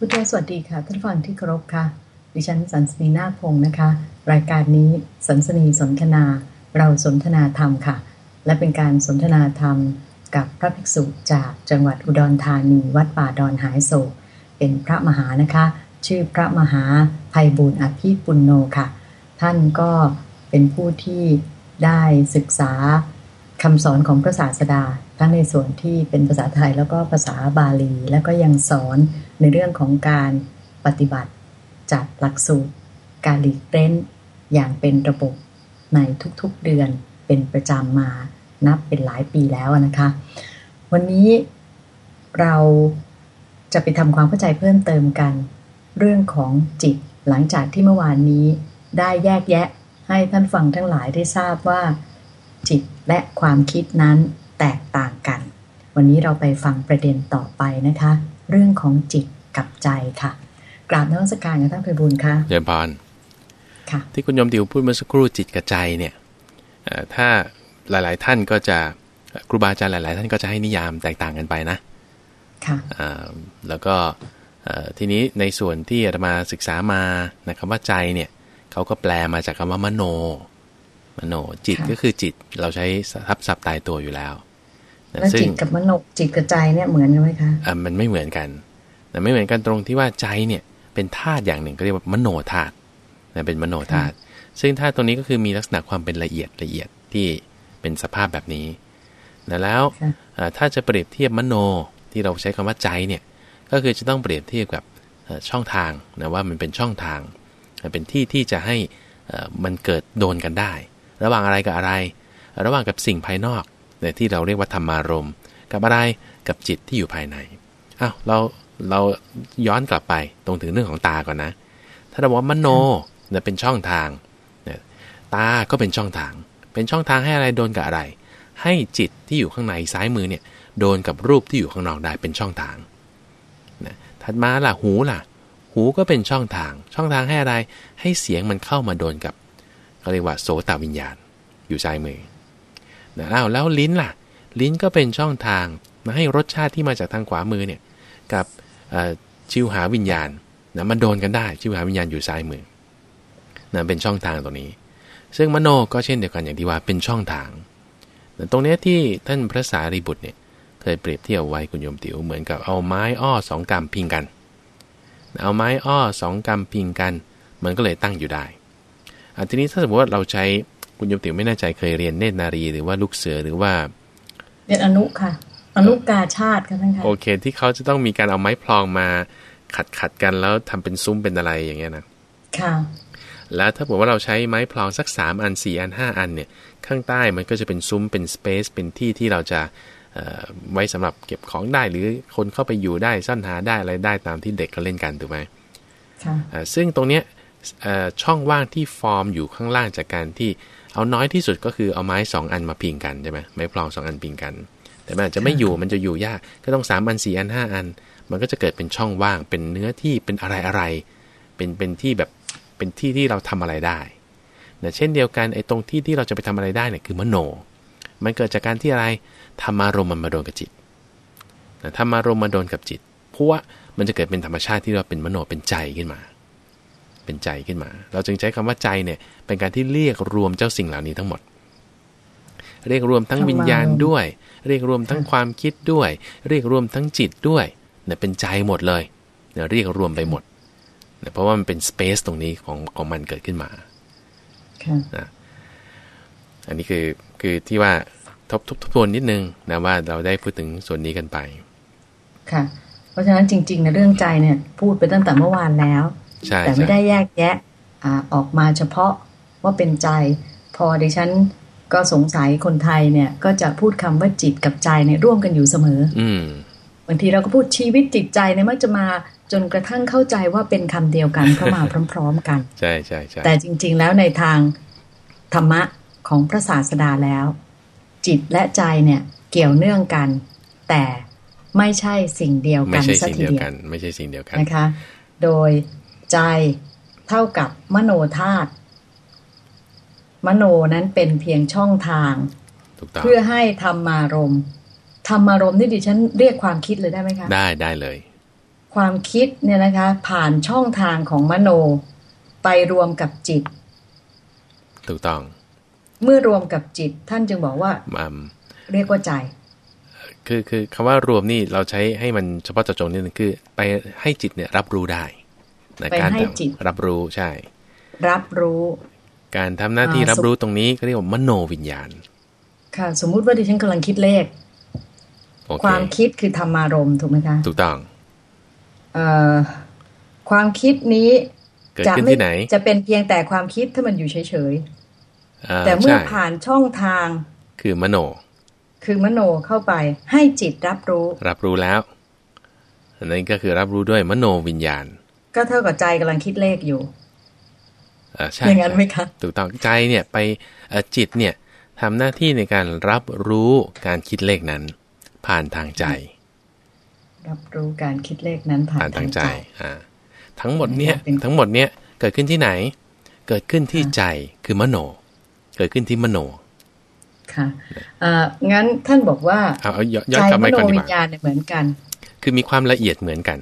พุทธสวัสดีค่ะ ท่านฟังที่เคารพค่ะ ดิฉันสันสนีนาคพงศ์นะคะ รายการนี้สันสนีสนทนา เราสนทนาธรรมค่ะ และเป็นการสนทนาธรรมกับพระภิกษุจากจังหวัดอุดรธานีวัดป่าดอนหายโศก เป็นพระมหานะคะ ชื่อพระมหาภัยบุญอภิปุณโนค่ะ ท่านก็เป็นผู้ที่ได้ศึกษา คำสอนของพระศาสดา ทั้งในส่วนที่เป็นภาษาไทยแล้วก็ภาษาบาลี แล้วก็ยังสอนในเรื่องของการปฏิบัติจัดหลักสูตร การหลีกเล้นอย่างเป็นระบบในทุกๆเดือนเป็นประจำมานับเป็นหลายปีแล้วนะคะ วันนี้เราจะไปทำความเข้าใจเพิ่มเติมกัน เรื่องของจิตหลังจากที่เมื่อวานนี้ได้แยกแยะให้ท่านฟังทั้งหลายได้ทราบว่า จิตและความคิดนั้นแตกต่างกัน วันนี้เราไปฟังประเด็นต่อไปนะคะ เรื่องของจิตกับใจค่ะ กราบนวัสการกับท่านไพบุญค่ะเยี่ยมพรค่ะ ที่คุณโยมติวพูดเมื่อสักครู่จิตกับใจเนี่ยเอ่อถ้าหลาย ๆ ท่านก็จะครูบาอาจารย์หลาย ๆ ท่านก็จะให้นิยามแตกต่างกันไปนะค่ะอ่าแล้วก็เอ่อทีนี้ในส่วนที่อาตมาศึกษามานะคำว่าใจเนี่ยเขาก็แปลมาจากคำว่ามโน มโนจิตค่ะก็คือจิตเราใช้ทับศัพท์ตายตัวอยู่แล้วนะแล้วซึ่งจิตกับมโนจิตกับใจเนี่ยเหมือนกันไหมคะอะมันไม่เหมือนกันแต่ไม่เหมือนกันตรงที่ว่าใจเนี่ย เป็นธาตุอย่างหนึ่งก็เรียกว่ามโนธาตุนะเป็นมโนธาตุซึ่งธาตุตรงนี้ก็คือมีลักษณะความเป็นละเอียดละเอียดที่เป็นสภาพแบบนี้นะแล้วค่ะอ่าถ้าจะเปรียบเทียบมโนที่เราใช้คำว่าใจเนี่ยก็คือจะต้องเปรียบเทียบกับเอ่อช่องทางนะว่ามันเป็นช่องทางอ่าเป็นที่ที่จะให้เอ่อมันเกิดโดนกันได้ ระหว่างอะไรกับอะไร ระหว่างกับสิ่งภายนอกเนี่ยที่เราเรียกว่าธรรมารมกับอะไรกับจิตที่อยู่ภายในอ้าวเราเราย้อนกลับไปตรงถึงเรื่องของตาก่อนนะ ถ้าเราบอกว่ามโนเนี่ยเป็นช่องทางเนี่ยตาก็เป็นช่องทาง เป็นช่องทางให้อะไรโดนกับอะไร ให้จิตที่อยู่ข้างในซ้ายมือเนี่ยโดนกับรูปที่อยู่ข้างนอกได้เป็นช่องทางนะถัดมาล่ะหูล่ะ หูก็เป็นช่องทาง ช่องทางให้อะไร ให้เสียงมันเข้ามาโดนกับ เขาเรียกว่าโสตวิญญาณ อยู่ซ้ายมือนะอ้าวแล้วลิ้นล่ะ ลิ้นก็เป็นช่องทางมาให้รสชาติที่มาจากทางขวามือเนี่ยกับชิวหาวิญญาณนะมันโดนกันได้ชิวหาวิญญาณอยู่ซ้ายมือนะเป็นช่องทางตรงนี้ ซึ่งมโนก็เช่นเดียวกันอย่างที่ว่าเป็นช่องทางนะตรงนี้ที่ท่านพระสารีบุตรเนี่ยเคยเปรียบเทียบไว้คุณโยมติ๋วเหมือนกับเอาไม้อ้อสองกำพิงกัน เอาไม้อ้อสองกำพิงกัน มันก็เลยตั้งอยู่ได้ ทีนี้ถ้าสมมติว่าเราใช้คุณโยมติ๋วไม่แน่ใจเคยเรียนเนตรนารีหรือว่าลูกเสือหรือว่าเรียนอนุค่ะ อนุกาชาติค่ะท่านคะโอเค ที่เขาจะต้องมีการเอาไม้พลองมาขัดขัดกันแล้วทำเป็นซุ้มเป็นอะไรอย่างเงี้ยนะค่ะ แล้วถ้าบอกว่าเราใช้ไม้พลองสัก3อัน4อัน5อันเนี่ย ข้างใต้มันก็จะเป็นซุ้มเป็นสเปซเป็นที่ที่เราจะเอ่อไว้สำหรับเก็บของได้หรือคนเข้าไปอยู่ได้ซ่อนหาได้อะไรได้ตามที่เด็กเขาเล่นกันถูกไหมค่ะอ่าซึ่งตรงเนี้ยเอ่อ ช่องว่างที่ฟอร์มอยู่ข้างล่างจากการที่เอาน้อยที่สุดก็คือเอาไม้ 2 อันมาพิงกันใช่ไหมไม้พลอง2อันพิงกัน แต่มันอาจจะไม่อยู่มันจะอยู่ยากก็ต้อง3อัน4อัน5อัน มันก็จะเกิดเป็นช่องว่าง เป็นเนื้อที่เป็นอะไรอะไรเป็นเป็นที่แบบเป็นที่ที่เราทำอะไรได้นะเช่นเดียวกันไอ้ตรงที่ที่เราจะไปทำอะไรได้เนี่ยคือมโน มันเกิดจากการที่อะไรธรรมารมณ์มันมาโดนกับจิตนะธรรมารมณ์มาโดนกับจิตเพราะว่ามันจะเกิดเป็นธรรมชาติที่เราเป็นมโนเป็นใจขึ้นมา เป็นใจขึ้นมา เราจึงใช้คำว่าใจเนี่ยเป็นการที่เรียกรวมเจ้าสิ่งเหล่านี้ทั้งหมด เรียกรวมทั้งวิญญาณด้วย เรียกรวมทั้งความคิดด้วย เรียกรวมทั้งจิตด้วยเนี่ยเป็นใจหมดเลยเนี่ยเรียกรวมไปหมดเนี่ยเพราะว่ามันเป็นสเปซตรงนี้ของของมันเกิดขึ้นมาค่ะอันนี้คือคือที่ว่าทบทบทบทวนนิดนึงนะว่าเราได้พูดถึงส่วนนี้กันไป ค่ะ เพราะฉะนั้นจริงๆในเรื่องใจเนี่ย พูดไปตั้งแต่เมื่อวานแล้วใช่ แต่ไม่ใช่ได้แยกแยะอ่าออกมาเฉพาะว่าเป็นใจ พอดิฉันก็สงสัยคนไทยเนี่ย ก็จะพูดคำว่าจิตกับใจเนี่ยร่วมกันอยู่เสมอ อืมบางทีเราก็พูดชีวิตจิตใจเนี่ยมักจะมาจนกระทั่งเข้าใจว่าเป็นคำเดียวกันเพราะมาพร้อม ๆ กันใช่ใช่ใช่แต่จริง ๆ แล้วในทางธรรมะของพระศาสดาแล้ว จิตและใจเนี่ยเกี่ยวเนื่องกัน แต่ไม่ใช่สิ่งเดียวไม่กันใช่สักสิ่งทีเดียวเดียวกัน ไม่ใช่สิ่งเดียวกันนะคะ โดย ใจเท่ากับมโนธาตุมโนนั้นเป็นเพียงช่องทางถูกต้องเพื่อให้ธรรมารมณ์ธรรมารมณ์นี่ดิฉันเรียกความคิดเลยได้ไหมคะ ได้ได้เลย ความคิดเนี่ยนะคะ ผ่านช่องทางของมโนไปรวมกับจิต ถูกต้อง เมื่อรวมกับจิตท่านจึงบอกว่าอืมเรียกว่าใจคือคือคำว่ารวมนี่เราใช้ให้มันเฉพาะเจาะจงนิดนึงคือ ไปให้จิตเนี่ยรับรู้ได้ นะไปการให้จิตรับรู้ใช่ รับรู้ การทำหน้าที่อ่ารับรู้ตรงนี้ก็เรียกว่ามโนวิญญาณ ค่ะ สมมุติว่าดิฉันกำลังคิดเลขโอเคความคิดคือธรรมารมณ์ถูกไหมคะ ถูกต้องเอ่อความคิดนี้เกิดจะขึ้นไม่ที่ไหนจะเป็นเพียงแต่ความคิดถ้ามันอยู่เฉยอ่าๆแต่เมื่อใช่ผ่านช่องทาง คือมโน คือมโนเข้าไปให้จิตรับรู้ รับรู้แล้วอันนั้นก็คือรับรู้ด้วยมโนวิญญาณ ก็เท่ากับใจกำลังคิดเลขอยู่อ่าใช่อย่างนั้นไหมคะถูกต้องใจเนี่ยไปเอ่อจิตเนี่ยทำหน้าที่ในการรับรู้การคิดเลขนั้น ผ่านทางใจ รับรู้การคิดเลขนั้นผ่าผ่านนทาทางงใจใจอ่าทั้งหมดเนี่ยเป็นทั้งหมดเนี่ยเกิดขึ้นที่ไหน เกิดขึ้นที่ใจคือมโน เกิดขึ้นที่มโนค่ะเอ่องั้นท่านบอกว่าเอาเอาย้อนย้อนใจกลับมไปโนก่อนดีวิกญว่าญาณเนี่ยเหมือนกัน คือมีความละเอียดเหมือนกัน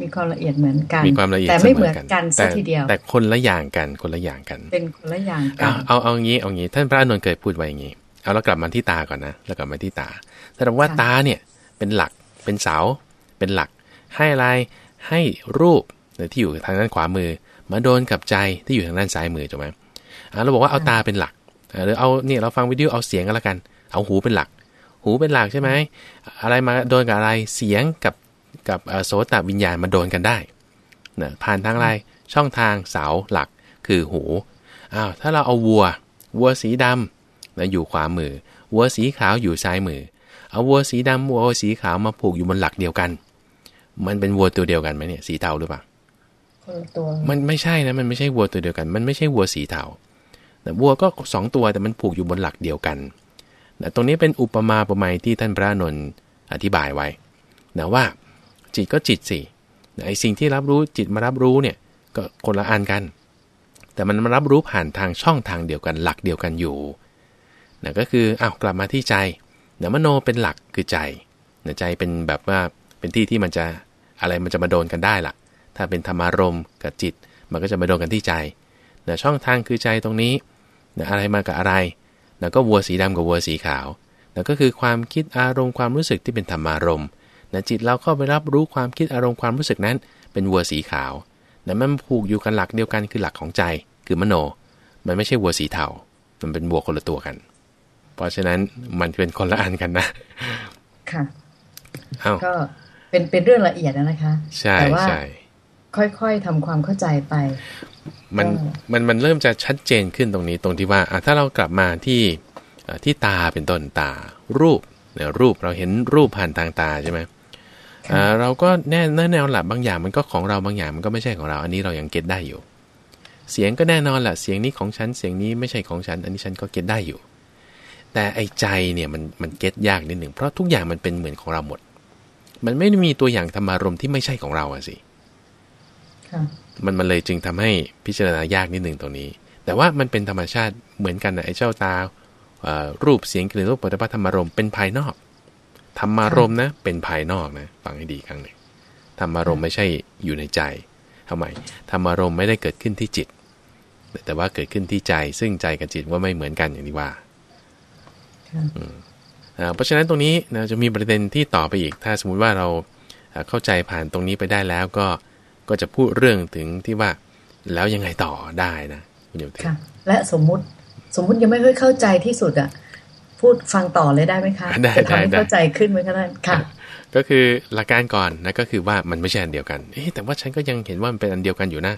มีความละเอียดเหมือนกัน มีความละเอียดแต่ไม่สเหมือนกันแต่ซะทีเดียว แต่คนละอย่างกันคนละอย่างกัน เป็นคนละอย่างกัเอานเอาเอางี้เอางี้ ท่านพระอานนท์เคยพูดไว้อย่างนี้เอาเรากลับมาที่ตาก่อนนะเรากลับมาที่ตาแสดงว่าค่ะตาเนี่ยเป็นหลักเป็นเสาเป็นหลัก ให้อะไรให้รูปที่อยู่ทางด้านขวามือ มาโดนกับใจที่อยู่ทางด้านซ้ายมือถูกไหมอ่าเราบอกว่าเอาตาเป็นหลักอ่าหรือเอาเนี่ยเราฟังวิดีโอเอาเสียงกันละกัน เอาหูเป็นหลัก หูเป็นหลักใช่ไหมอะไรมาโดนกับอะไรเสียงกับ กับเอ่อโสตวิญญาณมาโดนกันได้นะผ่านทางอะไรช่องทางเสาหลักคือหูอ้าวถ้าเราเอาวัว วัวสีดำนะอยู่ขวามือ วัวสีขาวอยู่ซ้ายมือ เอาวัวสีดำวัวสีขาวมาผูกอยู่บนหลักเดียวกัน มันเป็นวัวตัวเดียวกันไหมเนี่ยสีเทาหรือเปล่าคนละตัวมันไม่ใช่นะมันไม่ใช่วัวตัวเดียวกัน มันไม่ใช่วัวสีเทาแต่วัวก็สองตัวแต่มันผูกอยู่บนหลักเดียวกันนะตรงนี้เป็นอุปมาอุปไมยที่ท่านพระอานนท์อธิบายไว้นะว่า จิตก็จิตสิไอสิ่งที่รับรู้จิตมารับรู้เนี่ยก็คนละอันกัน แต่มันมารับรู้ผ่านทางช่องทางเดียวกันหลักเดียวกันอยู่นะก็คืออ้าวกลับมาที่ใจนะมโนเป็นหลักคือใจนะใจเป็นแบบว่าเป็นที่ที่มันจะอะไรมันจะมาโดนกันได้ล่ะ ถ้าเป็นธรรมารมณ์กับจิต มันก็จะมาโดนกันที่ใจนะช่องทางคือใจตรงนี้นะอะไรมากับอะไรนะก็วัวสีดำกับวัวสีขาวนะก็คือความคิดอารมณ์ความรู้สึกที่เป็นธรรมารมณ์ นะจิตเราเข้าไปรับรู้ความคิดอารมณ์ความรู้สึกนั้น เป็นวัวสีขาวนะมันผูกอยู่กันหลักเดียวกันคือหลักของใจคือมโน มันไม่ใช่วัวสีเทา มันเป็นวัวคนละตัวกัน เพราะฉะนั้นมันเป็นคนละอันกันนะ ค่ะเอ้าก็เป็นเป็นเรื่องละเอียดนะคะ ใช่แต่ว่าใช่ค่อยๆทำความเข้าใจไป มันก็มันมันเริ่มจะชัดเจนขึ้นตรงนี้ตรงที่ว่าอะถ้าเรากลับมาที่เอ่อที่ตาเป็นต้นตา รูปเนี่ยรูปเราเห็นรูปผ่านทางตาใช่ไหมค่ะอ่า เราก็แน่แน่นอนแหละบางอย่างมันก็ของเราบางอย่างมันก็ไม่ใช่ของเรา อันนี้เรายังเก็ตได้อยู่ เสียงก็แน่นอนแหละเสียงนี้ของฉันเสียงนี้ไม่ใช่ของฉัน อันนี้ฉันก็เก็ตได้อยู่ แต่ไอ้ใจเนี่ยมันมันเก็ตยากนิดหนึ่งเพราะทุกอย่างมันเป็นเหมือนของเราหมด มันไม่ได้มีตัวอย่างธรรมารมณ์ที่ไม่ใช่ของเราอะสิค่ะมันมันเลยจึงทำให้พิจารณายากนิดหนึ่งตรงนี้ แต่ว่ามันเป็นธรรมชาติเหมือนกันนะไอ้เจ้าตาเอ่อรูปเสียงกลิ่นรสปุถะธรรมารมณ์เป็นภายนอก ธรรมารมณ์นะ เป็นภายนอกนะฟังให้ดีครั้งหนึ่งธรรมารมณ์ไม่ใช่อยู่ในใจทำไมธรรมารมณ์ไม่ได้เกิดขึ้นที่จิต แต่ว่าเกิดขึ้นที่ใจ ซึ่งใจกับจิตว่าไม่เหมือนกันอย่างที่ว่าเพราะฉะนั้นตรงนี้นะจะมีประเด็นที่ต่อไปอีก ถ้าสมมุติว่าเราเข้าใจผ่านตรงนี้ไปได้แล้วก็ก็จะพูดเรื่องถึงที่ว่าแล้วยังไงต่อได้นะคุณโยมเทพค่ะและสมมุติสมมุติยังไม่ค่อยเข้าใจที่สุดอะ พูดฟังต่อเลยได้ไหมคะได้จะทำได้ให้ได้เข้าใจขึ้นไหมคะท่านค่ะ ก็คือหลักการก่อนนะก็คือว่ามันไม่ใช่อันเดียวกันเอ๊ะแต่ว่าฉันก็ยังเห็นว่ามันเป็นอันเดียวกันอยู่นะ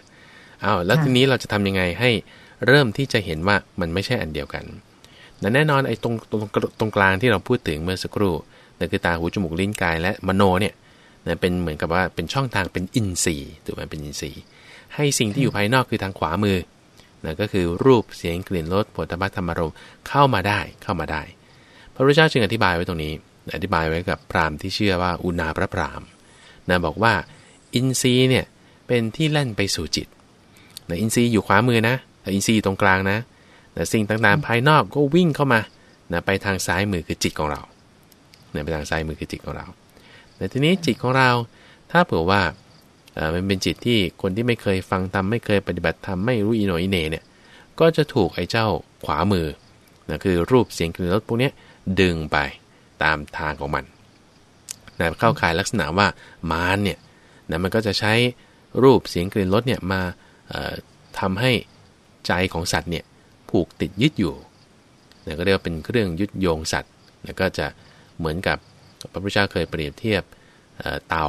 อ้าวแล้วค่ะทีนี้เราจะทำยังไงให้เริ่มที่จะเห็นว่ามันไม่ใช่อันเดียวกันนะแน่นอนไอ้ตรงตรงตรงกลางที่เราพูดถึงเมื่อสักครู่นั่นคือตาหูจมูกลิ้นกายและมโนเนี่ยนะเป็นเหมือนกับว่าเป็นช่องทางเป็นอินทรีย์ถูกไหมเป็นอินทรีย์ ให้สิ่งที่อยู่ภายนอกคือทางขวามือ นะก็คือรูปเสียงกลิ่นรสผลิตภัณฑ์ธรรมารมเข้ามาได้เข้ามาได้ พระพุทธเจ้าจึงอธิบายไว้ตรงนี้ อธิบายไว้กับพราหมณ์ที่เชื่อว่าอุณาพระพราหมณ์นะบอกว่าอินทรีย์เนี่ยเป็นที่แล่นไปสู่จิตนะอินทรีย์อยู่ขวามือนะแต่อินทรีย์อยู่ตรงกลางนะนะสิ่งต่างๆภายนอกก็วิ่งเข้ามานะไปทางซ้ายมือคือจิตของเรานะไปทางซ้ายมือคือจิตของเราแต่ทีนี้จิตของเราถ้าเผื่อว่า มันเป็นจิตที่คนที่ไม่เคยฟังธรรมไม่เคยปฏิบัติธรรมไม่รู้อิโนอิเนเนี่ยก็จะถูกไอ้เจ้าขวามือนะคือรูปเสียงกลิ่นรสพวกนี้ดึงไปตามทางของมันนะเข้าข่ายลักษณะว่ามารเนี่ยนะมันก็จะใช้รูปเสียงกลิ่นรสเนี่ยมาทำให้ใจของสัตว์เนี่ยผูกติดยึดอยู่นะก็เรียกว่าเป็นเครื่องยึดโยงสัตว์แล้วก็จะเหมือนกับพระพุทธเจ้าเคยเปรียบเทียบเต่า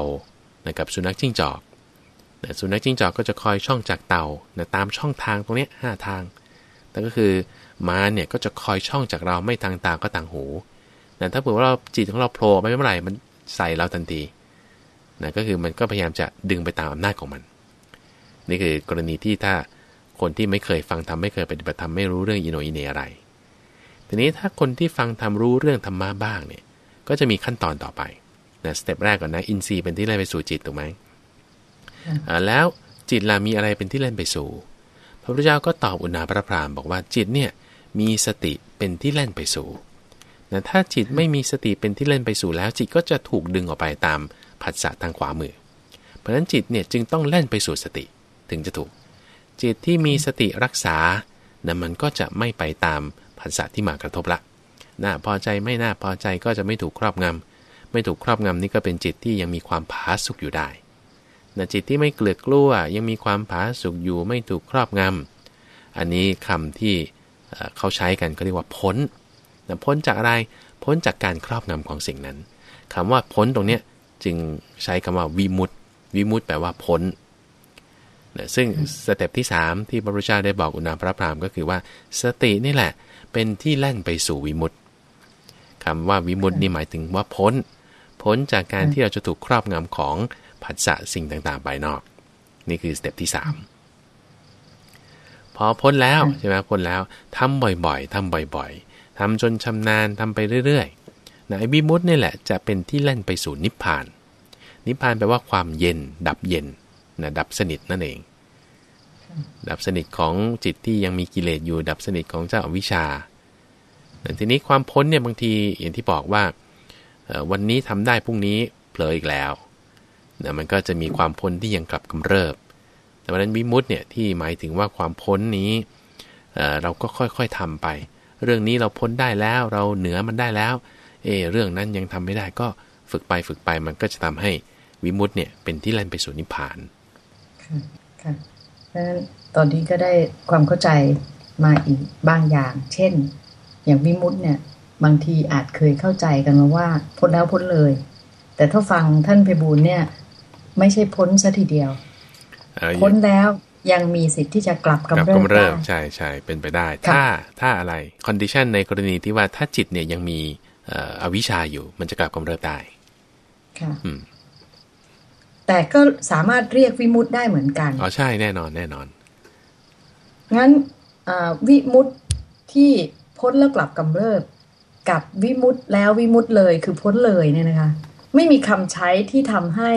นะกับสุนัขจิ้งจอก นะสุนัขจิ้งจอกก็จะคอยช่องจากเต่านะตามช่องทางตรงนี้ห้าทาง แต่ก็คือมารเนี่ยก็จะคอยจ้องจากเราไม่ทางตาก็ต่างหูนะถ้าเผื่อว่าเราจิตของเราโผล่ไปเมื่อไหร่มันใส่เราทันทีนะก็คือมันก็พยายามจะดึงไปตามอำนาจของมัน นี่คือกรณีที่ถ้าคนที่ไม่เคยฟังธรรมไม่เคยปฏิบัติธรรมไม่รู้เรื่องอินโนอินเนอะไร ทีนี้ถ้าคนที่ฟังธรรมรู้เรื่องธรรมะบ้างเนี่ย ก็จะมีขั้นตอนต่อไปนะ step แรกก่อนนะอินทรีย์เป็นที่แล่นไปสู่จิตถูกไหม แล้วจิตล่ะมีอะไรเป็นที่เล่นไปสู่ พระพุทธเจ้าก็ตอบอุณาพระพรามบอกว่าจิตเนี่ยมีสติเป็นที่เล่นไปสู่นะถ้าจิตไม่มีสติเป็นที่เล่นไปสู่แล้ว จิตก็จะถูกดึงออกไปตามผัสสะทางขวามือ เพราะฉะนั้นจิตเนี่ยจึงต้องเล่นไปสู่สติถึงจะถูก จิตที่มีสติรักษานะมันก็จะไม่ไปตามผัสสะที่มากระทบละน่าพอใจไม่น่าพอใจก็จะไม่ถูกครอบงำไม่ถูกครอบงำนี่ก็เป็นจิตที่ยังมีความผาสุกอยู่ได้ นะจิตที่ไม่เกลือกกลั้วยังมีความผาสุกอยู่ไม่ถูกครอบงำอันนี้คำที่เขาใช้กันก็เรียกว่าพ้นนะพ้นจากอะไรพ้นจากการครอบงำของสิ่งนั้นคำว่าพ้นตรงเนี้ยจึงใช้คำว่าวิมุตติวิมุตติแปลว่าพ้นนะซึ่ง step ที่ 3 ที่พระพุทธเจ้าได้บอกอุณณาภพราหมณ์ก็คือว่า สตินี่แหละ เป็นที่แล่นไปสู่วิมุตติคำว่าวิมุตตินี่หมายถึงว่าพ้น พ้นจากการที่เราจะถูกครอบงำของ ผัสสะสิ่งต่างๆภายนอก นี่คือสเต็ปที่ 3 พอพ้นแล้วใช่ไหมพ้นแล้วทำบ่อยๆทำบ่อยๆทำจนชำนาญทำไปเรื่อยๆนะไอ้บิมุตนี่แหละจะเป็นที่เล่นไปสู่นิพพาน นิพพานแปลว่าความเย็น ดับเย็นนะดับสนิทนั่นเอง ดับสนิทของจิตที่ยังมีกิเลสอยู่ ดับสนิทของเจ้าอวิชชาทีนี้ความพ้นเนี่ยบางทีอย่างที่บอกว่าวันนี้ทำได้พรุ่งนี้เผลออีกแล้ว นะมันก็จะมีความพ้นที่ยังกลับกำเริบ แต่วันนั้นวิมุตเนี่ยที่หมายถึงว่าความพ้นนี้เเราก็ค่อยๆทำไป เรื่องนี้เราพ้นได้แล้วเราเหนือมันได้แล้ว เอเรื่องนั้นยังทำไม่ได้ก็ฝึกไปฝึกไปมันก็จะทำให้วิมุตติเนี่ยเป็นที่แล่นไปสู่นิพพานค่ะค่ะเพราะฉะนั้นตอนนี้ก็ได้ความเข้าใจมาอีกบางอย่าง เช่น อย่างวิมุตติเนี่ยบางทีอาจเคยเข้าใจกันมาว่าพ้นแล้วพ้นเลย แต่ถ้าฟังท่านไพบูลย์เนี่ย ไม่ใช่พ้นซะทีเดียว พ้นแล้วยังมีสิทธิ์ที่จะกลับกำเริบได้ใช่ใช่เป็นไปได้ ถ้าถ้าอะไร condition ในกรณีที่ว่าถ้าจิตเนี่ยยังมีอวิชชาอยู่ มันจะกลับกำเริบได้ค่ะแต่ก็สามารถเรียกวิมุตได้เหมือนกันอ๋อใช่แน่นอนแน่นอน งั้นวิมุตที่พ้นแล้วกลับกำเริบกับวิมุตแล้ววิมุตเลยคือพ้นเลยเนี่ยนะคะ ไม่มีคำใช้ที่ทำให้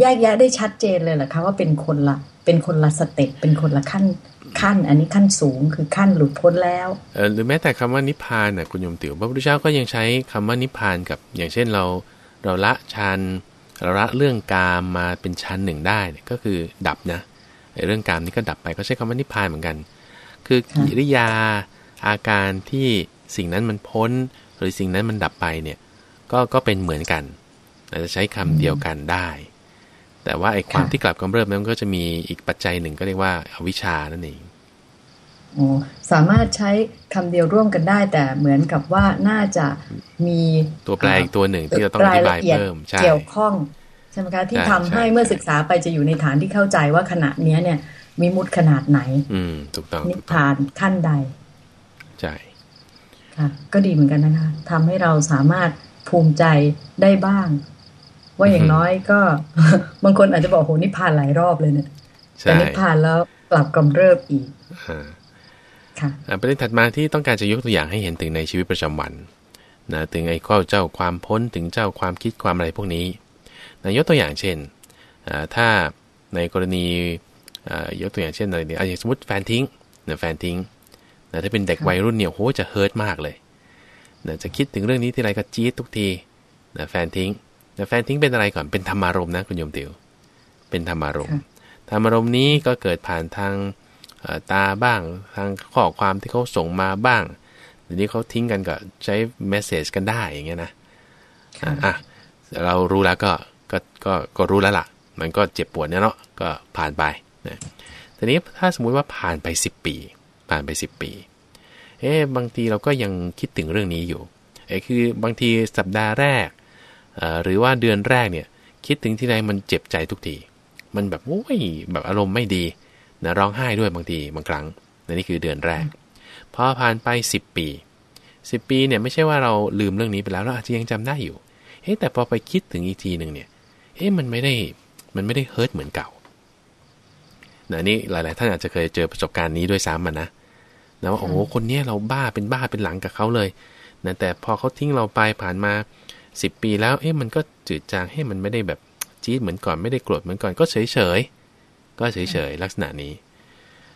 แยกแยะได้ชัดเจนเลยเหรอคะว่าเป็นคนละเป็นคนละสเต็ปเป็นคนละขั้นขั้น อันนี้ขั้นสูงคือขั้นหลุดพ้นแล้วเอหรือแม้แต่คำว่านิพพานน่ะคุณโยมติ๋วพระพุทธเจ้าก็ยังใช้คำว่านิพพานกับ อย่างเช่นเราเราละฌานเราละเรื่องกามมาเป็นชั้นหนึ่งได้ก็คือดับนะเรื่องกามนี้ก็ดับไปก็ใช้คำว่านิพพานเหมือนกัน คือกิริยาอาการที่สิ่งนั้นมันพ้น หรือสิ่งนั้นมันดับไปเนี่ยก็ก็เป็นเหมือนกันอาจจะใช้คำเดียวกันได้ แต่ว่าไอ้ความที่กลับกำเริบนั้นก็จะมีอีกปัจจัยหนึ่งก็เรียกว่าอาวิชานั่นเองอ๋อสามารถใช้คำเดียวร่วมกันได้ แต่เหมือนกับว่าน่าจะมีตัวแปลอีกตัวหนึ่งที่เราต้องอธิบายเพิ่มเกี่ยวข้องใช่ไหมคะที่ทำให้เมื่อศึกษาไปจะอยู่ในฐานที่เข้าใจว่าขณะเนี้ยเนี่ยมีมุดขนาดไหน อืมถูกต้องนิพพานขั้นใดใช่ค่ะ ก็ดีเหมือนกันนะคะทำให้เราสามารถภูมิใจได้บ้าง ว่าอย่างน้อยก็ บางคนอาจจะบอกโหนิพพานหลายรอบเลยเนี่ยแต่นิพพานแล้วกลับกำเริบอีกค่ะประเด็นถัดมาที่ต้องการจะยกตัวอย่างให้เห็นถึงในชีวิตประจำวันนะถึงไอ้ข้อเจ้าความพ้นถึงเจ้าความคิดความอะไรพวกนี้นะยกตัวอย่างเช่น ถ้าในกรณียกตัวอย่างเช่นอะไรเนี่ยอย่างสมมติแฟนทิ้งนะแฟนทิ้งนะถ้าเป็นเด็กวัยรุ่นเนี่ยโหจะเฮิร์ตมากเลยนะจะคิดถึงเรื่องนี้ที่ไรก็จี๊ดทุกทีนะแฟนทิ้ง แต่แฟนทิ้งเป็นอะไรก่อนเป็นธรรมารมณ์นะคุณโยมติวเป็นธรรมารมณ์ธรรมารมณ์นี้ก็เกิดผ่านทางตาบ้างทางข้อความที่เขาส่งมาบ้างเดี๋ยวนี้เขาทิ้งกันก็ใช้เมสเซจกันได้อย่างเงี้ยนะอะเรารู้แล้วก็ก็ก็ก็รู้แล้วล่ะ มันก็เจ็บปวดเนี่ยเนาะก็ผ่านไปนะทีนี้ถ้าสมมุติว่าผ่านไป 10 ปี ผ่านไป 10 ปี เอ๊บางทีเราก็ยังคิดถึงเรื่องนี้อยู่เอ้คือบางทีสัปดาห์แรก หรือว่าเดือนแรกเนี่ยคิดถึงที่ไหนมันเจ็บใจทุกที มันแบบโอ้ยแบบอารมณ์ไม่ดีนะร้องไห้ด้วยบางทีบางครั้งนี่คือเดือนแรกพอผ่านไป 10 ปี 10 ปีเนี่ยไม่ใช่ว่าเราลืมเรื่องนี้ไปแล้วเราอาจจะยังจำได้อยู่เฮ้แต่พอไปคิดถึงอีกทีหนึ่งเนี่ยเฮ้มันไม่ได้มันไม่ได้เฮิร์ตเหมือนเก่านะนี่หลาย ๆ ท่านอาจจะเคยเจอประสบการณ์นี้ด้วยซ้ำมันนะนะว่าโอ้โหคนนี้เราบ้าเป็นบ้าเป็นหลังกับเขาเลยนะแต่พอเขาทิ้งเราไปผ่านมา 10 ปีแล้ว เอ๊ะมันก็จืดจางให้มันไม่ได้แบบจี๊ดเหมือนก่อนไม่ได้โกรธเหมือนก่อนก็เฉยเฉยก็เฉยเฉยลักษณะนี้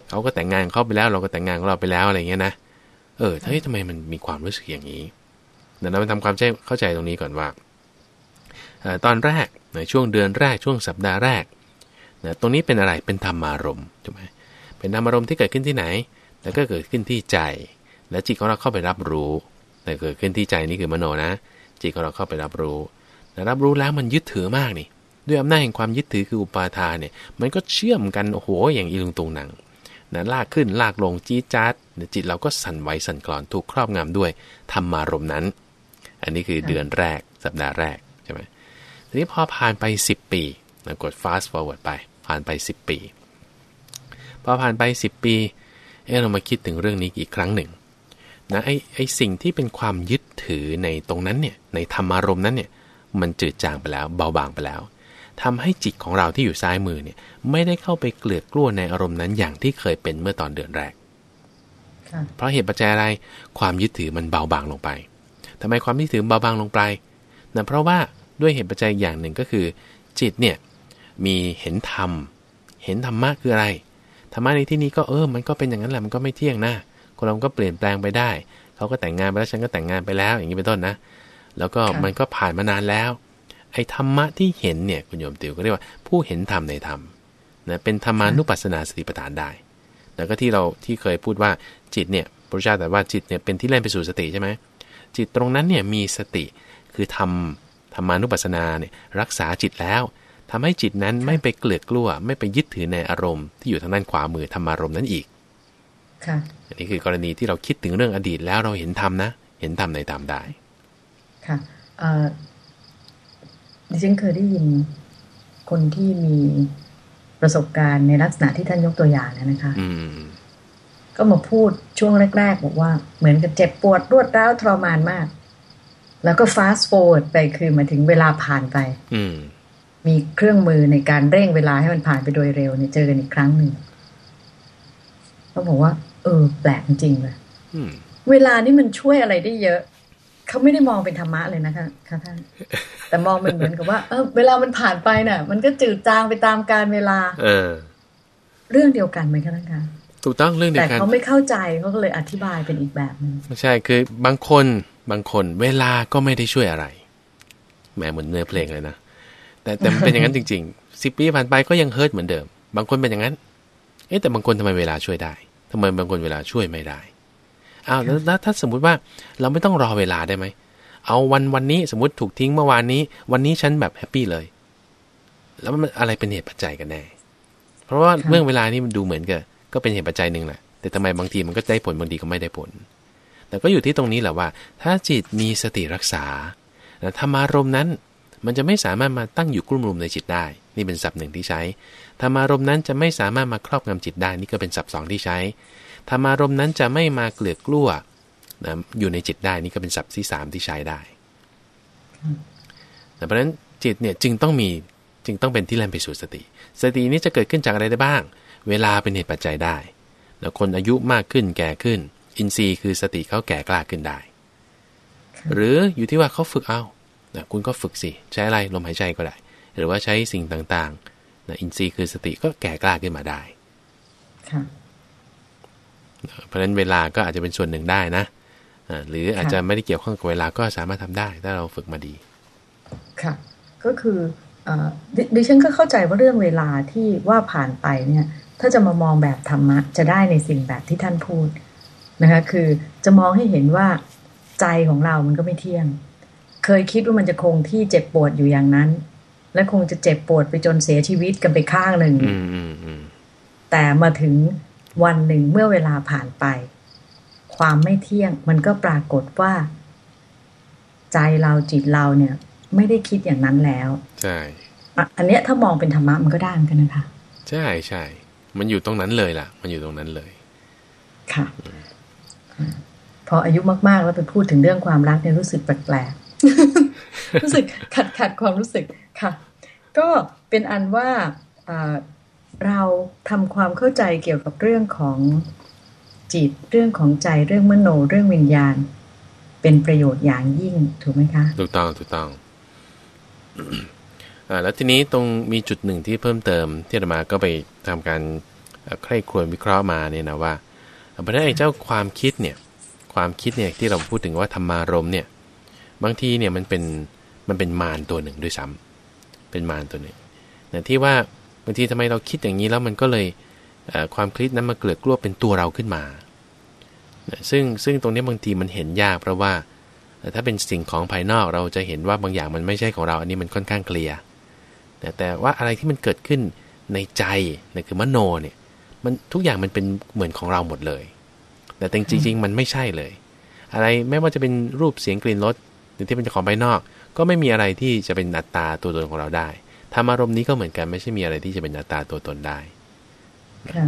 เขาก็แต่งงานเขาไปแล้ว เราก็แต่งงานของเราไปแล้วอะไรเงี้ยนะเออเฮ้ยทำไมมันมีความรู้สึกอย่างนี้เดี๋ยวเราทำความเข้าใจตรงนี้ก่อนว่าตอนแรกในช่วงเดือนแรกช่วงสัปดาห์แรกนะตรงนี้เป็นอะไรเป็นธรรมารมณ์ถูกไหมเป็นธรรมารมณ์ที่เกิดขึ้นที่ไหนแล้วก็เกิดขึ้นที่ใจ แล้วจิตของเราเข้าไปรับรู้ แต่เกิดขึ้นที่ใจนี่คือมโนนะ จิตของเราเข้าไปรับรู้แต่รับรู้แล้วมันยึดถือมากนี่ ด้วยอำนาจแห่งความยึดถือคืออุปาทานเนี่ย มันก็เชื่อมกันโอ้โหอย่างอีลุงตุงหนังนะลากขึ้นลากลงจี้จัดจิตเราก็สั่นไหวสั่นคลอนถูกครอบงำด้วยธรรมารมณ์นั้น อันนี้คือเดือนแรกสัปดาห์แรกใช่ไหมทีนี้พอผ่านไป 10 ปีนะกด fast forward ไป ผ่านไป 10 ปี พอผ่านไป 10 ปี เออเรามาคิดถึงเรื่องนี้อีกครั้งหนึ่ง นะไอ้ไอ้สิ่งที่เป็นความยึดถือในตรงนั้นเนี่ยในธรรมารมณ์นั้นเนี่ยมันจืดจางไปแล้วเบาบางไปแล้วทำให้จิตของเราที่อยู่ซ้ายมือเนี่ยไม่ได้เข้าไปเกลือกกลัวในอารมณ์นั้นอย่างที่เคยเป็นเมื่อตอนเดือนแรก เพราะเหตุปัจจัยอะไรความยึดถือมันเบาบางลงไปทำไมความยึดถือเบาบางลงไปนะเพราะว่าด้วยเหตุปัจจัยอย่างหนึ่งก็คือ จิตเนี่ยมีเห็นธรรม เห็นธรรมะคืออะไรธรรมะในที่นี้ก็เออมันก็เป็นอย่างนั้นแหละมันก็ไม่เที่ยงนะ คนเราก็เปลี่ยนแปลงไปได้ เขาก็แต่งงานไปแล้วฉันก็แต่งงานไปแล้ว อย่างนี้เป็นต้นนะ แล้วก็มันก็ผ่านมานานแล้ว ไอ้ธรรมะที่เห็นเนี่ยคุณโยมติวก็เรียกว่าผู้เห็นธรรมในธรรมนะเป็นธรรมานุปัสสนาสติปัฏฐานได้ แล้วก็ที่เราที่เคยพูดว่าจิตเนี่ยพระเจ้าแต่ว่าจิตเนี่ยเป็นที่เล่นไปสู่สติใช่ไหมจิตตรงนั้นเนี่ยมีสติคือทำธรรมานุปัสสนาเนี่ยรักษาจิตแล้วทำให้จิตนั้นไม่ไปเกลือกกลัวไม่ไปยึดถือในอารมณ์ที่อยู่ทางด้านขวามือธรรมารมณ์นั้นอีกค่ะ อันนี้คือกรณีที่เราคิดถึงเรื่องอดีตแล้วเราเห็นธรรมนะ เห็นธรรมในธรรมได้ ค่ะดิฉันเคยได้ยินคนที่มีประสบการณ์ในลักษณะที่ท่านยกตัวอย่างนะคะอืก็มาพูดช่วงแรก ๆ บอกว่าเหมือนกับเจ็บปวดรวดร้าวทรมานมาก แล้วก็ fast forward ไปคือมาถึงเวลาผ่านไปอืมีเครื่องมือในการเร่งเวลาให้มันผ่านไปโดยเร็วเนี่ยเจอกันอีกครั้งหนึ่งเขาบอกว่า เออ แปลกจริงเลยเวลานี่มันช่วยอะไรได้เยอะ เขาไม่ได้มองเป็นธรรมะเลยนะคะค่ะท่านแต่มองมันเหมือนกับว่า เออ เวลามันผ่านไปน่ะ มันก็จืดจางไปตามการเวลา เออ เรื่องเดียวกันไหมคะท่านคะถูกต้องเรื่องเดียวกันแต่เขาไม่เข้าใจเขาก็เลยอธิบายเป็นอีกแบบนึงไม่ใช่คือบางคนบางคนเวลาก็ไม่ได้ช่วยอะไรแหมเหมือนเนื้อเพลงเลยนะแต่แต่เป็นอย่างนั้นจริงๆสิบปีผ่านไปก็ยังเฮิร์ตเหมือนเดิม บางคนเป็นอย่างนั้น เอ๊ะแต่บางคนทำไมเวลาช่วยได้ ทำไมบางคนเวลาช่วยไม่ได้อ้าวแล้วถ้าสมมุติว่าเราไม่ต้องรอเวลาได้ไหม เอาวันวันนี้สมมติถูกทิ้งเมื่อวานนี้ วันนี้ฉันแบบแฮปปี้เลย แล้วมันอะไรเป็นเหตุปัจจัยกันแน่ เพราะว่าเรื่องเวลานี่มันดูเหมือนกับก็เป็นเหตุปัจจัยหนึ่งแหละ แต่ทำไมบางทีมันก็ได้ผลบางทีก็ไม่ได้ผล แต่ก็อยู่ที่ตรงนี้แหละว่า ถ้าจิตมีสติรักษาธรรมารมนั้น มันจะไม่สามารถมาตั้งอยู่กลุ่มรุมในจิตได้ นี่เป็นศัพท์หนึ่งที่ใช้ธรรมารมนั้นจะไม่สามารถมาครอบงำจิตได้ นี่ก็เป็นศัพท์สองที่ใช้ธรรมารมนั้นจะไม่มาเกลือกกลัวนะอยู่ในจิตได้นี่ก็เป็นศัพท์ที่สามที่ใช้ได้เพราะฉะนั้นจิตเนี่ยจึงต้องมีจึงต้องเป็นที่แล่นไปสู่สติ สตินี้จะเกิดขึ้นจากอะไรได้บ้าง เวลาเป็นเหตุปัจจัยได้แล้วคนอายุมากขึ้นแก่ขึ้น อินทรีย์คือสติเขาแก่กล้าขึ้นได้ หรืออยู่ที่ว่าเขาฝึกเอา นะคุณก็ฝึกสิ ใช้อะไรลมหายใจก็ได้ หรือว่าใช้สิ่งต่างๆนะอินทรีย์คือสติก็แก่กล้าขึ้นมาได้เพราะฉะนั้นเวลาก็อาจจะเป็นส่วนหนึ่งได้นะหรืออาจจะไม่ได้เกี่ยวข้องกับเวลาก็สามารถทำได้ ถ้าเราฝึกมาดี ค่ะ ก็คืออดิฉันก็เข้าใจว่าเรื่องเวลาที่ว่าผ่านไปเนี่ย ถ้าจะมามองแบบธรรมะ จะได้ในสิ่งแบบที่ท่านพูดนะคะ คือจะมองให้เห็นว่าใจของเรามันก็ไม่เที่ยง เคยคิดว่ามันจะคงที่เจ็บปวดอยู่อย่างนั้น และคงจะเจ็บปวดไปจนเสียชีวิตกันไปข้างหนึ่งแต่มาถึงวันหนึ่งเมื่อเวลาผ่านไป ความไม่เที่ยงมันก็ปรากฏว่า ใจเราจิตเราเนี่ย ไม่ได้คิดอย่างนั้นแล้ว ใช่อันเนี้ยถ้ามองเป็นธรรมะมันก็ได้เหมือนกันนะคะ ใช่ใช่มันอยู่ตรงนั้นเลยล่ะ มันอยู่ตรงนั้นเลย ค่ะ พออายุมากๆแล้วไปพูดถึงเรื่องความรักเนี่ยรู้สึกแปลกๆ รู้สึกขัดขัดความรู้สึกค่ะ ก็เป็นอันว่าเราทำความเข้าใจเกี่ยวกับเรื่องของจิตเรื่องของใจเรื่องมโนเรื่องวิญญาณ เป็นประโยชน์อย่างยิ่งถูกไหมคะถูกต้องถูกต้องอแล้วทีนี้ตรงมีจุดหนึ่งที่เพิ่มเติมที่ธรรมาก็ไปทำการใคร่ควญวิเคราะห์มาเนี่ยนะว่าเพราะนั้นไอ้เจ้าความคิดเนี่ย ความคิดเนี่ยที่เราพูดถึงว่าธรรมารมเนี่ย บางทีเนี่ยมันเป็นมันเป็นมารตัวหนึ่งด้วยซ้ำเป็นมารตัวหนึ่งนะที่ว่าบางทีทำไมเราคิดอย่างนี้แล้วมันก็เลยความคิดนั้นมาเกลือกลัวเป็นตัวเราขึ้นมา ซึ่งซึ่งตรงนี้บางทีมันเห็นยากเพราะว่าถ้าเป็นสิ่งของภายนอกเราจะเห็นว่าบางอย่างมันไม่ใช่ของเรา อันนี้มันค่อนข้างเคลียร์แต่ว่าอะไรที่มันเกิดขึ้นในใจนี่คือมโนเนี่ยมันทุกอย่างมันเป็นเหมือนของเราหมดเลย แต่จริงๆมันไม่ใช่เลย อะไรไม่ว่าจะเป็นรูปเสียงกลิ่นรส หรือที่เป็นของภายนอก ก็ไม่มีอะไรที่จะเป็นอัตตาตัวตนของเราได้ธรรมารมณ์นี้ก็เหมือนกันไม่ใช่มีอะไรที่จะเป็นอัตตาตัวตนได้ค่ะ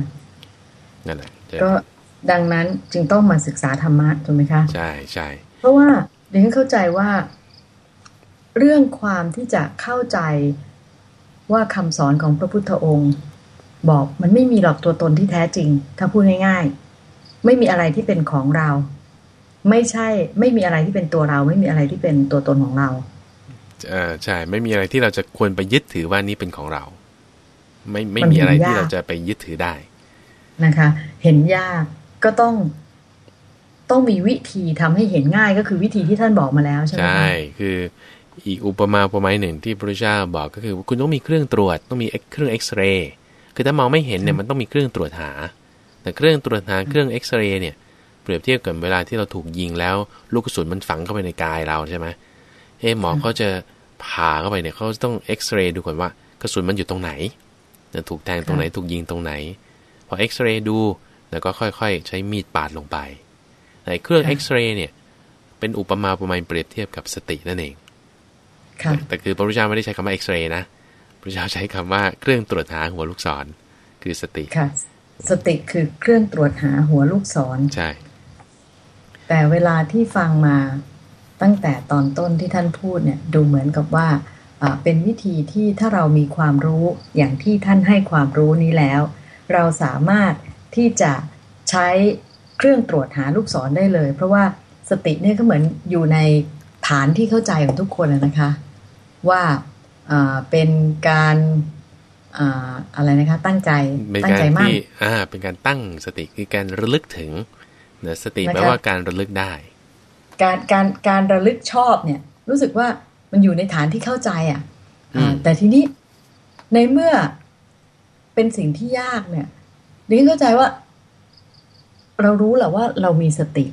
นั่นแหละก็ดังนั้นจึงต้องมาศึกษาธรรมะถูกไหมคะใช่ใช่เพราะว่าเดี๋ยวเข้าใจว่า เรื่องความที่จะเข้าใจว่าคำสอนของพระพุทธองค์ บอกมันไม่มีหรอกตัวตนที่แท้จริง ถ้าพูดง่ายๆ ไม่มีอะไรที่เป็นของเรา ไม่ใช่ ไม่มีอะไรที่เป็นตัวเรา ไม่มีอะไรที่เป็นตัวตนของเราอ่าใช่ ไม่มีอะไรที่เราจะควรไปยึดถือว่านี่เป็นของเรา ไม่ไม่มีอะไรที่เราจะไปยึดถือได้นะคะ เห็นยากก็ต้องต้องมีวิธีทำให้เห็นง่ายก็คือวิธีที่ท่านบอกมาแล้วใช่ไหมใช่คืออีกอุปมาอุปไมยหนึ่งที่พระเจ้าบอกก็คือคุณต้องมีเครื่องตรวจต้องมีเครื่องเอ็กซเรย์คือถ้ามองไม่เห็นเนี่ยมันต้องมีเครื่องตรวจหา แต่เครื่องตรวจหาเครื่องเอ็กซเรย์เนี่ย เปรียบเทียบกับเวลาที่เราถูกยิงแล้ว ลูกกระสุนมันฝังเข้าไปในกายเราใช่ไหมเอหมอเขาจะผ่าเข้าไปเนี่ยเขาต้องเอ็กซเรย์ดูก่อนว่ากระสุนมันอยู่ตรงไหนจะถูกแทงตรงไหนถูกยิงตรงไหน พอเอ็กซเรย์ดูแล้วก็ค่อยๆ ใช้มีดปาดลงไปในเครื่องเอ็กซเรย์เนี่ย เป็นอุปมาอุปไมยเปรียบเทียบกับสตินั่นเองแต่คือพระพุทธเจ้าไม่ได้ใช้คำว่าเอ็กซเรย์นะพระพุทธเจ้าใช้คำว่าเครื่องตรวจหาหัวลูกศร คือสติค่ะ สติคือเครื่องตรวจหาหัวลูกศรใช่ แต่เวลาที่ฟังมาตั้งแต่ตอนต้นที่ท่านพูดเนี่ยดูเหมือนกับว่าเป็นวิธีที่ถ้าเรามีความรู้อย่างที่ท่านให้ความรู้นี้แล้ว เราสามารถที่จะใช้เครื่องตรวจหาลูกศรได้เลย เพราะว่าสติเนี่ยก็เหมือนอยู่ในฐานที่เข้าใจของทุกคนนะคะ ว่าเป็นการอะไรนะคะ ตั้งใจตั้งใจมากอ่าเป็นการตั้งสติคือการระลึกถึง นะสติแปลว่าการระลึกได้ การการการระลึกชอบเนี่ย รู้สึกว่ามันอยู่ในฐานที่เข้าใจอะแต่ทีนี้ในเมื่อเป็นสิ่งที่ยากเนี่ยดิฉันเข้าใจว่า เรารู้แหละว่าเรามีสติ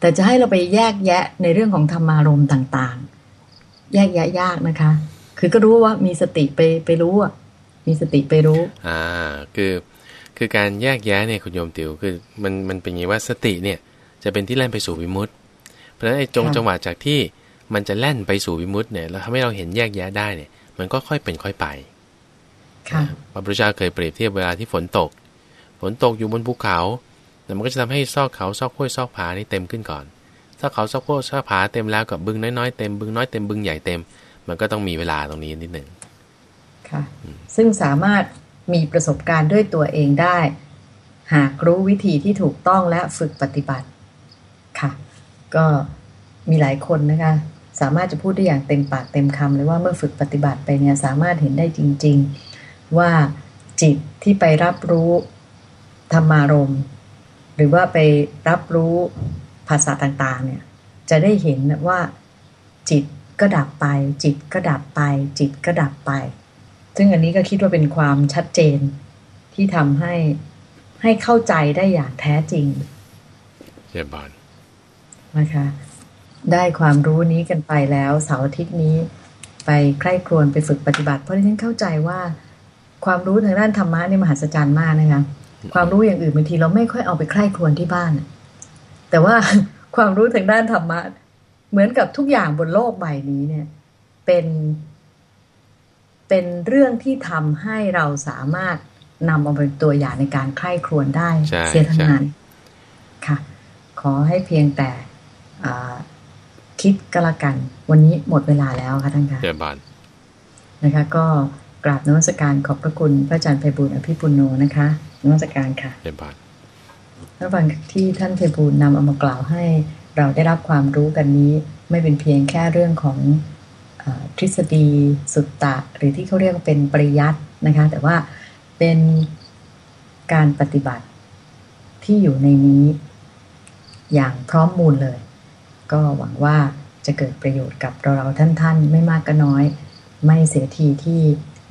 แต่จะให้เราไปแยกแยะในเรื่องของธรรมารมต่างๆ แยกแยะยากนะคะ คือก็รู้ว่ามีสติไปไปรู้อะมีสติไปรู้ อ่า คือ คือการแยกแยะเนี่ยคุณโยมติวคือมันมันเป็นอย่างว่าสติเนี่ยจะเป็นที่แล่นไปสู่วิมุตต์เพราะฉะนั้นไอ้จงจังหวะจากที่มันจะแล่นไปสู่วิมุตต์เนี่ยแล้วทำให้เราเห็นแยกแยะได้เนี่ย มันก็ค่อยเป็นค่อยไปค่ะพระพุทธเจ้าเคยเปรียบเทียบเวลาที่ฝนตก ฝนตกอยู่บนภูเขาแต่มันก็จะทำให้ซอกเขาซอกห้วยซอกผานี่เต็มขึ้นก่อนซอกเขาซอกห้วยซอกผาเต็มแล้วกับบึงน้อยๆเต็มบึงน้อยเต็มบึงใหญ่เต็ม มันก็ต้องมีเวลาตรงนี้นิดหนึ่งค่ะ ซึ่งสามารถ มีประสบการณ์ด้วยตัวเองได้ หากรู้วิธีที่ถูกต้องและฝึกปฏิบัติค่ะ ก็มีหลายคนนะคะ สามารถจะพูดได้อย่างเต็มปากเต็มคำเลยว่าเมื่อฝึกปฏิบัติไปเนี่ยสามารถเห็นได้จริง ๆ ว่าจิตที่ไปรับรู้ธรรมารมหรือว่าไปรับรู้ภาษาต่างๆ เนี่ย จะได้เห็นว่าจิตก็ก็ดับไป จิตก็ดับไป จิตก็ดับไป ซึ่งอันนี้ก็คิดว่าเป็นความชัดเจนที่ทำให้ให้เข้าใจได้อย่างแท้จริงเยี่ยบานนะคะ ได้ความรู้นี้กันไปแล้วเสาร์อาทิตย์นี้ ไปใคร่ครวญไปฝึกปฏิบัติ เพราะที่ฉันเข้าใจว่า ความรู้ทางด้านธรรมะนี่มหัศจรรย์มากนะคะความรู้อย่างอื่นบางทีเราไม่ค่อยเอาไปใคร่ครวญที่บ้าน แต่ว่าความรู้ทางด้านธรรมะ เหมือนกับทุกอย่างบนโลกใบนี้เนี่ย เป็น เป็นเรื่องที่ทำให้เราสามารถนำเอาเป็นตัวอย่างในการใคร่ครวญได้เสียทั้งนั้นค่ะ ขอให้เพียงแต่คิดก็แล้วกัน วันนี้หมดเวลาแล้วค่ะท่านคะเจ้าบานนะคะ ก็กราบนวัสการขอบพระคุณพระอาจารย์ไพบุญอภิปุโนนะคะนวัสการค่ะเจ้าบานระหว่างที่ท่านไพบุญนำเอามากล่าวให้เราได้รับความรู้กันนี้ ไม่เป็นเพียงแค่เรื่องของอ ทฤษฎีสุตตะ หรือที่เขาเรียกว่าเป็นปริยัตินะคะ แต่ว่าเป็นการปฏิบัติที่อยู่ในนี้อย่างพร้อมมูลเลย ก็หวังว่าจะเกิดประโยชน์กับเราเราท่านๆ ไม่มากก็น้อย ไม่เสียทีที่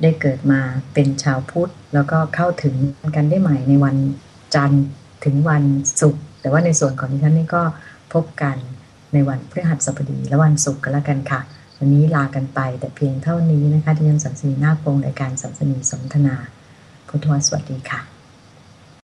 ได้เกิดมาเป็นชาวพุทธ แล้วก็เข้าถึงกันได้ใหม่ในวันจันทร์ถึงวันศุกร์แต่ว่าในส่วนของท่านนี่ก็พบกันในวันพฤหัสบดีและวันศุกร์กันแล้วกันค่ะ วันนี้ลากันไปแต่เพียงเท่านี้นะคะที่ยังสันสนีนาคปงในการสันสนีสนทนาพุทธวสวัสดีค่ะ